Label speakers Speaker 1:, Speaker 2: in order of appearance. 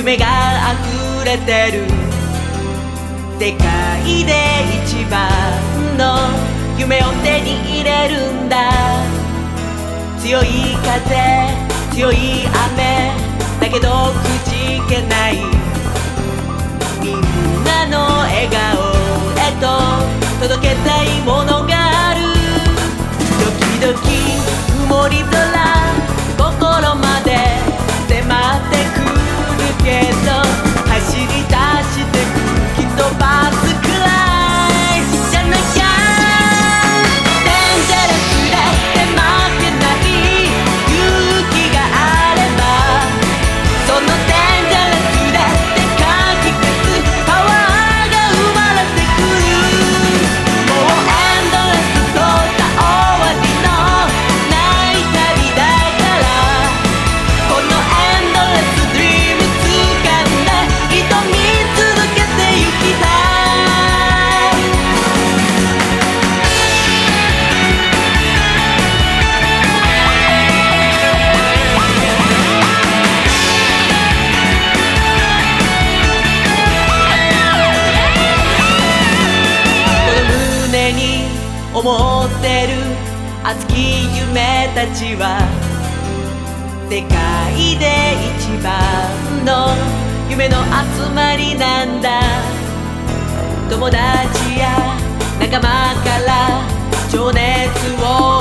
Speaker 1: 夢が溢れてる世界で一番の夢を手に入れるんだ。強い風強い雨。だけどくじけない。みんなの笑熱き夢たちは世界で一番の夢の集まりなんだ。友達や仲間から情熱を